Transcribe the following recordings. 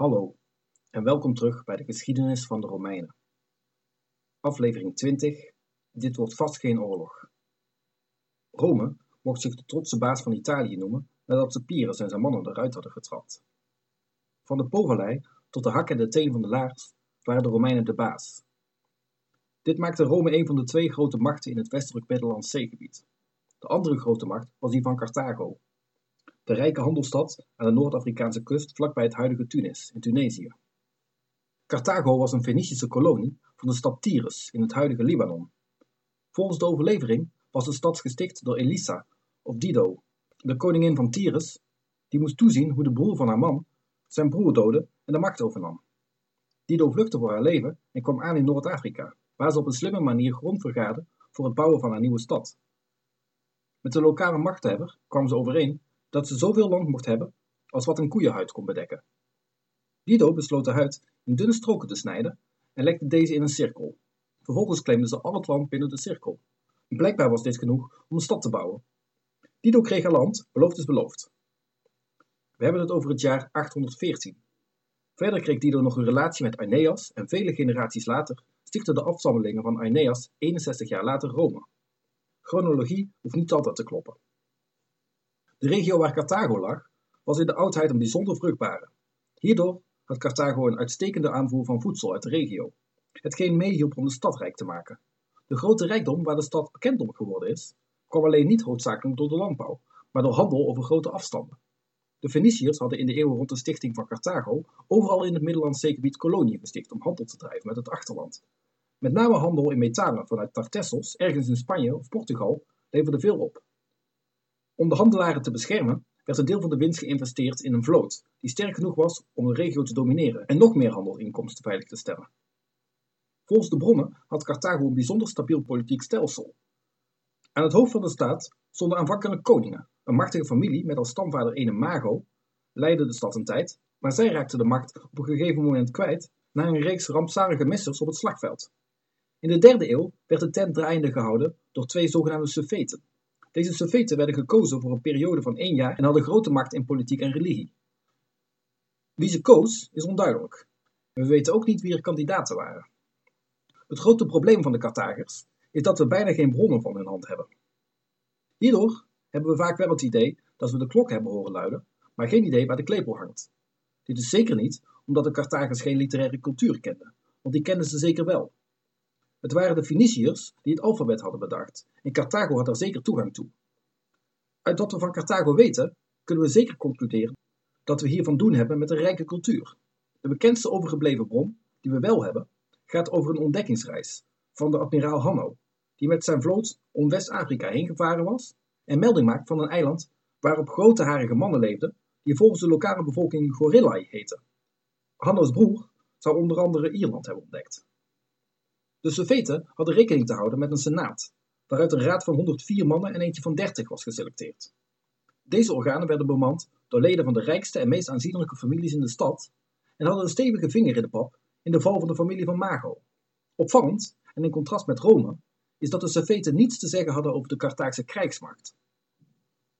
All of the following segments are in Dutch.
Hallo en welkom terug bij de geschiedenis van de Romeinen. Aflevering 20. Dit wordt vast geen oorlog. Rome mocht zich de trotse baas van Italië noemen nadat ze Pyrrhus en zijn mannen eruit hadden getrapt. Van de Povallei tot de hak en de teen van de laars waren de Romeinen de baas. Dit maakte Rome een van de twee grote machten in het westelijk Middellandse zeegebied. De andere grote macht was die van Carthago, de rijke handelsstad aan de Noord-Afrikaanse kust vlakbij het huidige Tunis in Tunesië. Carthago was een Fenicische kolonie van de stad Tyrus in het huidige Libanon. Volgens de overlevering was de stad gesticht door Elisa of Dido, de koningin van Tyrus, die moest toezien hoe de broer van haar man zijn broer doodde en de macht overnam. Dido vluchtte voor haar leven en kwam aan in Noord-Afrika, waar ze op een slimme manier grond vergaarde voor het bouwen van haar nieuwe stad. Met de lokale machthebber kwam ze overeen dat ze zoveel land mocht hebben als wat een koeienhuid kon bedekken. Dido besloot de huid in dunne stroken te snijden en legde deze in een cirkel. Vervolgens claimde ze al het land binnen de cirkel. blijkbaar was dit genoeg om een stad te bouwen. Dido kreeg haar land, beloofd is beloofd. We hebben het over het jaar 814. Verder kreeg Dido nog een relatie met Aeneas en vele generaties later stichtten de afstammelingen van Aeneas 61 jaar later Rome. Chronologie hoeft niet altijd te kloppen. De regio waar Carthago lag, was in de oudheid een bijzonder vruchtbare. Hierdoor had Carthago een uitstekende aanvoer van voedsel uit de regio, hetgeen meehielp om de stad rijk te maken. De grote rijkdom waar de stad bekend om geworden is, kwam alleen niet hoofdzakelijk door de landbouw, maar door handel over grote afstanden. De Feniciërs hadden in de eeuwen rond de stichting van Carthago overal in het Middellandse zeegebied koloniën gesticht om handel te drijven met het achterland. Met name handel in metalen vanuit Tartessos, ergens in Spanje of Portugal, leverde veel op. Om de handelaren te beschermen, werd een deel van de winst geïnvesteerd in een vloot, die sterk genoeg was om de regio te domineren en nog meer handelinkomsten veilig te stellen. Volgens de bronnen had Carthago een bijzonder stabiel politiek stelsel. Aan het hoofd van de staat stonden aanvankelijk koningen, een machtige familie met als stamvader ene Mago, leidde de stad een tijd, maar zij raakte de macht op een gegeven moment kwijt na een reeks rampzalige missers op het slagveld. In de derde eeuw werd de tent draaiende gehouden door twee zogenaamde suffeten, deze suffeten werden gekozen voor een periode van één jaar en hadden grote macht in politiek en religie. Wie ze koos is onduidelijk. En we weten ook niet wie er kandidaten waren. Het grote probleem van de Carthagers is dat we bijna geen bronnen van hun hand hebben. Hierdoor hebben we vaak wel het idee dat we de klok hebben horen luiden, maar geen idee waar de klepel hangt. Dit is zeker niet omdat de Carthagers geen literaire cultuur kenden, want die kenden ze zeker wel. Het waren de Feniciërs die het alfabet hadden bedacht en Carthago had daar zeker toegang toe. Uit wat we van Carthago weten, kunnen we zeker concluderen dat we hier van doen hebben met een rijke cultuur. De bekendste overgebleven bron, die we wel hebben, gaat over een ontdekkingsreis van de admiraal Hanno, die met zijn vloot om West-Afrika heen gevaren was en melding maakt van een eiland waarop grote harige mannen leefden, die volgens de lokale bevolking Gorillae heten. Hanno's broer zou onder andere Ierland hebben ontdekt. De Sovjeten hadden rekening te houden met een senaat, waaruit een raad van 104 mannen en eentje van 30 was geselecteerd. Deze organen werden bemand door leden van de rijkste en meest aanzienlijke families in de stad en hadden een stevige vinger in de pap in de val van de familie van Mago. Opvallend, en in contrast met Rome, is dat de Sovjeten niets te zeggen hadden over de Carthaagse krijgsmacht.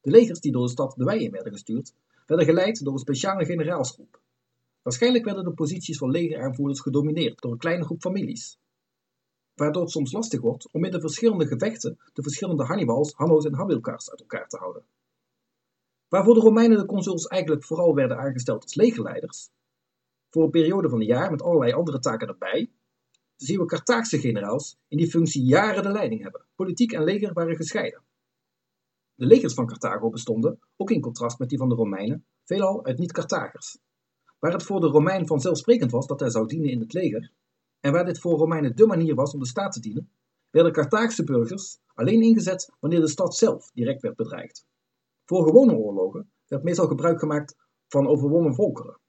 De legers die door de stad de wei in werden gestuurd, werden geleid door een speciale generaalsgroep. Waarschijnlijk werden de posities van legeraanvoerders gedomineerd door een kleine groep families, waardoor het soms lastig wordt om in de verschillende gevechten de verschillende Hannibals, Hanno's en Hamilcars uit elkaar te houden. Waarvoor de Romeinen de consuls eigenlijk vooral werden aangesteld als legerleiders, voor een periode van een jaar met allerlei andere taken erbij, zien we Carthaagse generaals in die functie jaren de leiding hebben. Politiek en leger waren gescheiden. De legers van Carthago bestonden, ook in contrast met die van de Romeinen, veelal uit niet-Carthagers. Waar het voor de Romein vanzelfsprekend was dat hij zou dienen in het leger, en waar dit voor Romeinen de manier was om de staat te dienen, werden Carthaagse burgers alleen ingezet wanneer de stad zelf direct werd bedreigd. Voor gewone oorlogen werd meestal gebruik gemaakt van overwonnen volkeren.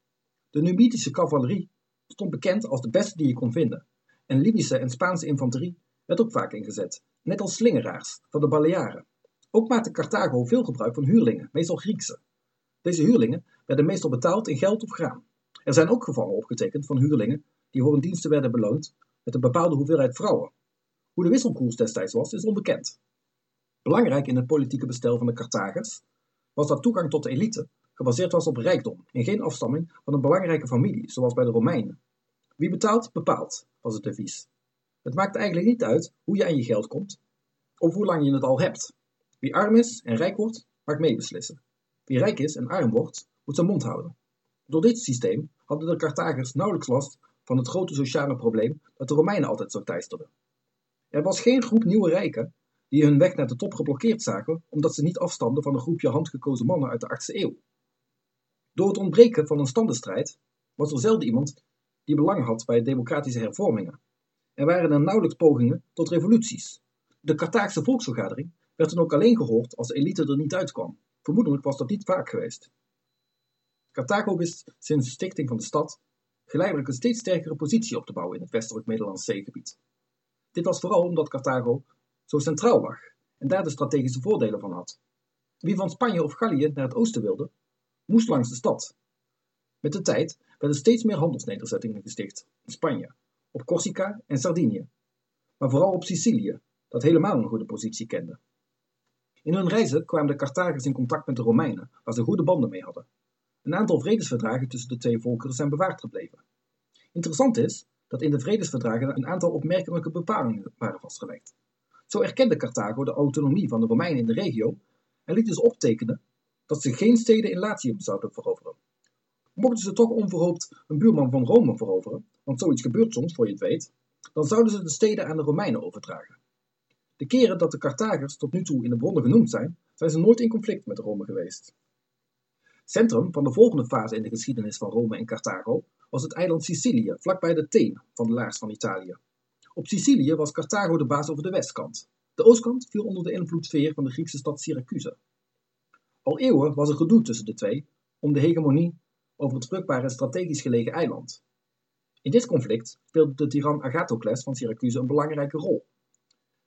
De Numitische cavalerie stond bekend als de beste die je kon vinden, en Libische en Spaanse infanterie werd ook vaak ingezet, net als slingeraars van de Balearen. Ook maakte Carthago veel gebruik van huurlingen, meestal Griekse. Deze huurlingen werden meestal betaald in geld of graan. Er zijn ook gevallen opgetekend van huurlingen die voor hun diensten werden beloond met een bepaalde hoeveelheid vrouwen. Hoe de wisselkoers destijds was, is onbekend. Belangrijk in het politieke bestel van de Carthagers was dat toegang tot de elite gebaseerd was op rijkdom en geen afstamming van een belangrijke familie, zoals bij de Romeinen. Wie betaalt, bepaalt, was het devies. Het maakt eigenlijk niet uit hoe je aan je geld komt, of hoe lang je het al hebt. Wie arm is en rijk wordt, mag meebeslissen. Wie rijk is en arm wordt, moet zijn mond houden. Door dit systeem hadden de Carthagers nauwelijks last van het grote sociale probleem dat de Romeinen altijd zo teisterden. Er was geen groep nieuwe rijken die hun weg naar de top geblokkeerd zagen omdat ze niet afstamden van een groepje handgekozen mannen uit de 8e eeuw. Door het ontbreken van een standenstrijd was er zelden iemand die belang had bij democratische hervormingen. Er waren er nauwelijks pogingen tot revoluties. De Carthaagse volksvergadering werd dan ook alleen gehoord als de elite er niet uitkwam. Vermoedelijk was dat niet vaak geweest. Carthago wist sinds de stichting van de stad geleidelijk een steeds sterkere positie op te bouwen in het westelijk Middellandse zeegebied. Dit was vooral omdat Carthago zo centraal lag en daar de strategische voordelen van had. Wie van Spanje of Gallië naar het oosten wilde, moest langs de stad. Met de tijd werden steeds meer handelsnederzettingen gesticht in Spanje, op Corsica en Sardinië, maar vooral op Sicilië, dat helemaal een goede positie kende. In hun reizen kwamen de Carthagers in contact met de Romeinen, waar ze goede banden mee hadden. Een aantal vredesverdragen tussen de twee volkeren zijn bewaard gebleven. Interessant is dat in de vredesverdragen een aantal opmerkelijke bepalingen waren vastgelegd. Zo erkende Carthago de autonomie van de Romeinen in de regio en liet dus optekenen dat ze geen steden in Latium zouden veroveren. Mochten ze toch onverhoopt een buurman van Rome veroveren, want zoiets gebeurt soms voor je het weet, dan zouden ze de steden aan de Romeinen overdragen. De keren dat de Carthagers tot nu toe in de bronnen genoemd zijn, zijn ze nooit in conflict met Rome geweest. Centrum van de volgende fase in de geschiedenis van Rome en Carthago was het eiland Sicilië, vlakbij de Teen van de laars van Italië. Op Sicilië was Carthago de baas over de westkant. De oostkant viel onder de invloedssfeer van de Griekse stad Syracuse. Al eeuwen was er gedoe tussen de twee om de hegemonie over het vruchtbare en strategisch gelegen eiland. In dit conflict speelde de tiran Agathocles van Syracuse een belangrijke rol.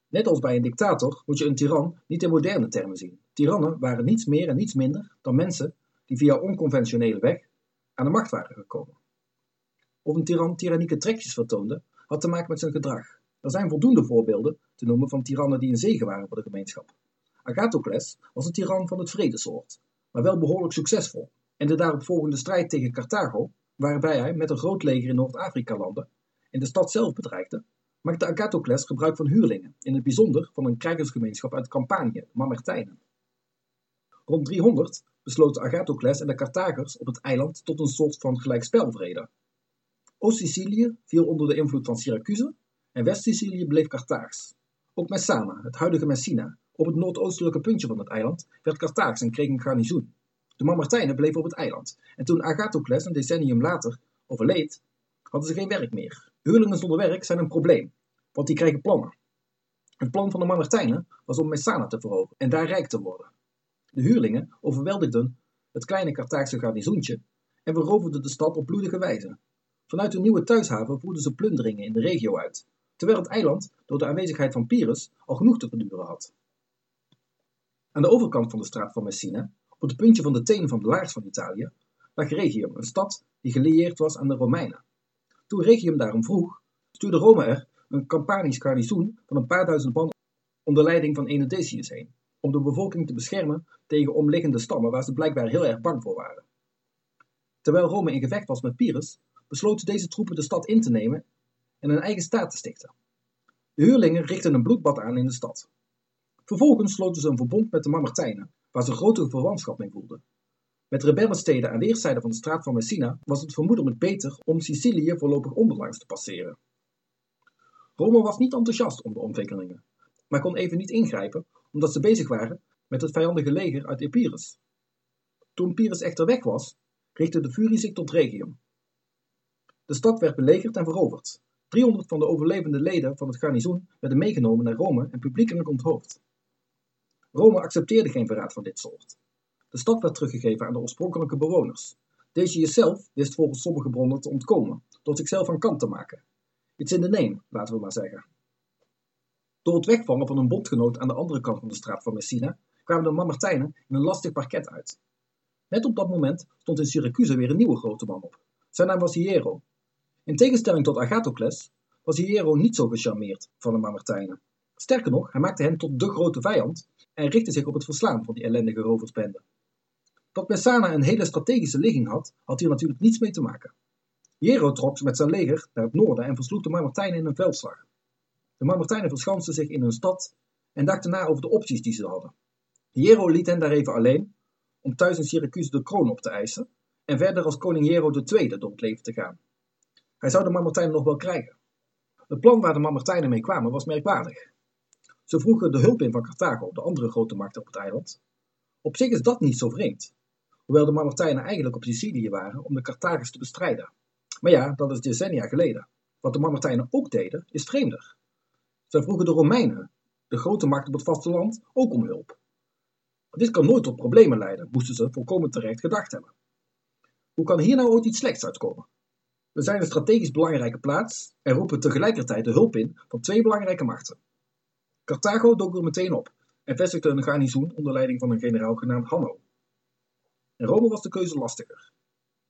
Net als bij een dictator moet je een tiran niet in moderne termen zien. Tirannen waren niets meer en niets minder dan mensen die via onconventionele weg aan de macht waren gekomen. Of een tiran tyrannieke trekjes vertoonde, had te maken met zijn gedrag. Er zijn voldoende voorbeelden te noemen van tirannen die een zegen waren voor de gemeenschap. Agathocles was een tiran van het vredesoort, maar wel behoorlijk succesvol. En de daaropvolgende strijd tegen Carthago, waarbij hij met een groot leger in Noord-Afrika landde en de stad zelf bedreigde, maakte Agathocles gebruik van huurlingen, in het bijzonder van een krijgersgemeenschap uit Campanië, Mamertijnen. Rond 300 besloten Agathocles en de Carthagers op het eiland tot een soort van gelijkspelvrede. Oost-Sicilië viel onder de invloed van Syracuse en West-Sicilië bleef Carthaags. Ook Messana, het huidige Messina, op het noordoostelijke puntje van het eiland, werd Carthaags en kreeg een garnizoen. De Mamertijnen bleven op het eiland en toen Agathocles een decennium later overleed, hadden ze geen werk meer. Huurlingen zonder werk zijn een probleem, want die krijgen plannen. Het plan van de Mamertijnen was om Messana te veroveren en daar rijk te worden. De huurlingen overweldigden het kleine Carthaagse garnizoentje en veroverden de stad op bloedige wijze. Vanuit hun nieuwe thuishaven voerden ze plunderingen in de regio uit, terwijl het eiland door de aanwezigheid van Pyrrhus al genoeg te verduren had. Aan de overkant van de straat van Messina, op het puntje van de teen van de laars van Italië, lag Regium, een stad die gelieerd was aan de Romeinen. Toen Regium daarom vroeg, stuurde Rome er een Campanisch garnizoen van een paar duizend man onder leiding van ene Decius heen, om de bevolking te beschermen tegen omliggende stammen waar ze blijkbaar heel erg bang voor waren. Terwijl Rome in gevecht was met Pyrrhus, besloten deze troepen de stad in te nemen en een eigen staat te stichten. De huurlingen richtten een bloedbad aan in de stad. Vervolgens sloten ze een verbond met de Mamertijnen, waar ze grote verwantschap mee voelden. Met rebellensteden aan weerszijden van de straat van Messina was het vermoedelijk beter om Sicilië voorlopig onderlangs te passeren. Rome was niet enthousiast om de ontwikkelingen, maar kon even niet ingrijpen omdat ze bezig waren met het vijandige leger uit Epirus. Toen Pyrrhus echter weg was, richtte de furie zich tot Regium. De stad werd belegerd en veroverd. 300 van de overlevende leden van het garnizoen werden meegenomen naar Rome en publiekelijk onthoofd. Rome accepteerde geen verraad van dit soort. De stad werd teruggegeven aan de oorspronkelijke bewoners. Decius zelf wist volgens sommige bronnen te ontkomen, door zichzelf aan kant te maken. Iets in de neem, laten we maar zeggen. Door het wegvallen van een bondgenoot aan de andere kant van de straat van Messina kwamen de Mamertijnen in een lastig parket uit. Net op dat moment stond in Syracuse weer een nieuwe grote man op. Zijn naam was Hiero. In tegenstelling tot Agathocles was Hiero niet zo gecharmeerd van de Mamertijnen. Sterker nog, hij maakte hen tot de grote vijand en richtte zich op het verslaan van die ellendige roversbende. Dat Messana een hele strategische ligging had, had hier natuurlijk niets mee te maken. Hiero trok met zijn leger naar het noorden en versloeg de Mamertijnen in een veldslag. De Mamertijnen verschansten zich in hun stad en dachten na over de opties die ze hadden. Hiero liet hen daar even alleen om thuis in Syracuse de kroon op te eisen en verder als koning Hiero II door het leven te gaan. Hij zou de Mamertijnen nog wel krijgen. Het plan waar de Mamertijnen mee kwamen was merkwaardig. Ze vroegen de hulp in van Carthago, de andere grote macht op het eiland. Op zich is dat niet zo vreemd, hoewel de Mamertijnen eigenlijk op Sicilië waren om de Carthagers te bestrijden. Maar ja, dat is decennia geleden. Wat de Mamertijnen ook deden, is vreemder. Zij vroegen de Romeinen, de grote macht op het vasteland, ook om hulp. Dit kan nooit tot problemen leiden, moesten ze volkomen terecht gedacht hebben. Hoe kan hier nou ooit iets slechts uitkomen? We zijn een strategisch belangrijke plaats en roepen tegelijkertijd de hulp in van twee belangrijke machten. Carthago dook er meteen op en vestigde een garnizoen onder leiding van een generaal genaamd Hanno. In Rome was de keuze lastiger.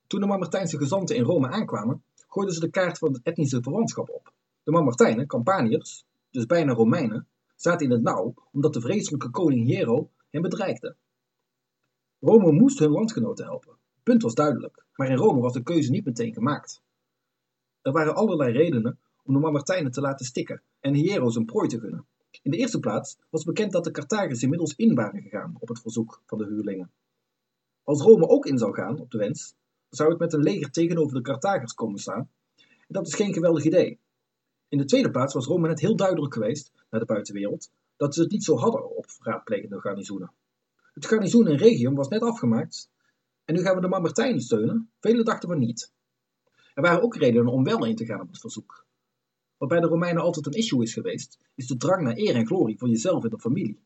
Toen de Mamertijnse gezanten in Rome aankwamen, gooiden ze de kaart van het etnische verwantschap op. De Mamertijnen, Campaniërs, dus bijna Romeinen, zaten in het nauw omdat de vreselijke koning Hiero hen bedreigde. Rome moest hun landgenoten helpen. Het punt was duidelijk, maar in Rome was de keuze niet meteen gemaakt. Er waren allerlei redenen om de Mamertijnen te laten stikken en Hiero zijn prooi te gunnen. In de eerste plaats was bekend dat de Carthagers inmiddels in waren gegaan op het verzoek van de huurlingen. Als Rome ook in zou gaan op de wens, zou het met een leger tegenover de Carthagers komen staan. En dat is geen geweldig idee. In de tweede plaats was Rome net heel duidelijk geweest naar de buitenwereld dat ze het niet zo hadden op raadplegende garnizoenen. Het garnizoen in Regium was net afgemaakt en nu gaan we de Mamertijnen steunen. Velen dachten van niet. Er waren ook redenen om wel in te gaan op het verzoek. Wat bij de Romeinen altijd een issue is geweest, is de drang naar eer en glorie voor jezelf en de familie.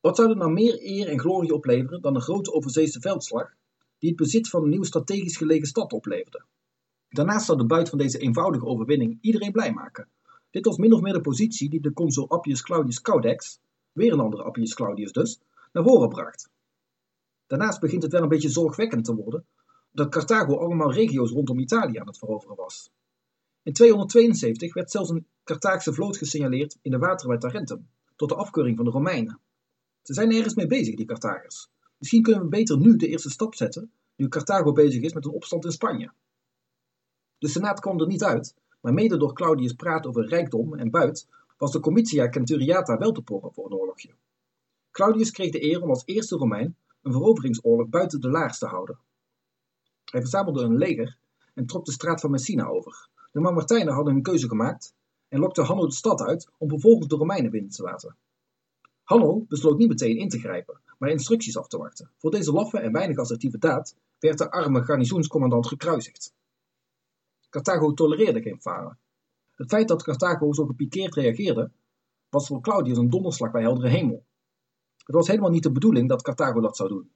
Wat zou er nou meer eer en glorie opleveren dan een grote overzeese veldslag die het bezit van een nieuw strategisch gelegen stad opleverde? Daarnaast zou de buit van deze eenvoudige overwinning iedereen blij maken. Dit was min of meer de positie die de consul Appius Claudius Caudex, weer een andere Appius Claudius dus, naar voren bracht. Daarnaast begint het wel een beetje zorgwekkend te worden dat Carthago allemaal regio's rondom Italië aan het veroveren was. In 272 werd zelfs een Carthaagse vloot gesignaleerd in de wateren bij Tarentum, tot de afkeuring van de Romeinen. Ze zijn ergens mee bezig, die Carthagers. Misschien kunnen we beter nu de eerste stap zetten, nu Carthago bezig is met een opstand in Spanje. De Senaat kwam er niet uit, maar mede door Claudius praat over rijkdom en buit, was de Comitia Centuriata wel te porren voor een oorlogje. Claudius kreeg de eer om als eerste Romein een veroveringsoorlog buiten de laars te houden. Hij verzamelde een leger en trok de straat van Messina over. De Mamertijnen hadden hun keuze gemaakt en lokte Hanno de stad uit om vervolgens de Romeinen binnen te laten. Hanno besloot niet meteen in te grijpen, maar instructies af te wachten. Voor deze laffe en weinig assertieve daad werd de arme garnizoenscommandant gekruisigd. Carthago tolereerde geen falen. Het feit dat Carthago zo gepikeerd reageerde, was voor Claudius een donderslag bij heldere hemel. Het was helemaal niet de bedoeling dat Carthago dat zou doen.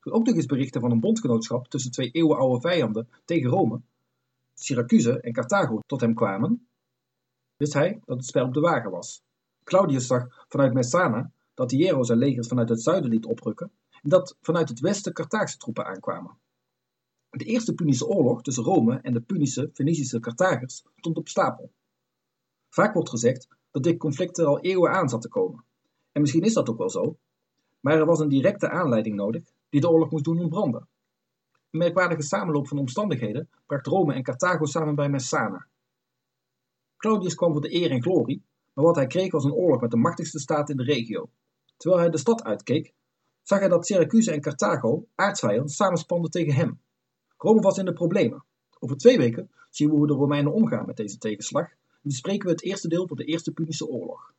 Toen ook nog eens berichten van een bondgenootschap tussen twee eeuwenoude vijanden tegen Rome, Syracuse en Carthago, tot hem kwamen, wist hij dat het spel op de wagen was. Claudius zag vanuit Messana dat Hiero zijn legers vanuit het zuiden liet oprukken en dat vanuit het westen Carthaagse troepen aankwamen. De eerste Punische oorlog tussen Rome en de Punische, Fenicische Carthagers stond op stapel. Vaak wordt gezegd dat dit conflict er al eeuwen aan zat te komen. En misschien is dat ook wel zo, maar er was een directe aanleiding nodig die de oorlog moest doen ontbranden. Een merkwaardige samenloop van omstandigheden bracht Rome en Carthago samen bij Messana. Claudius kwam voor de eer en glorie, maar wat hij kreeg was een oorlog met de machtigste staat in de regio. Terwijl hij de stad uitkeek, zag hij dat Syracuse en Carthago, aardsvijand, samenspanden tegen hem. Rome was in de problemen. Over twee weken zien we hoe de Romeinen omgaan met deze tegenslag en bespreken we het eerste deel van de Eerste Punische Oorlog.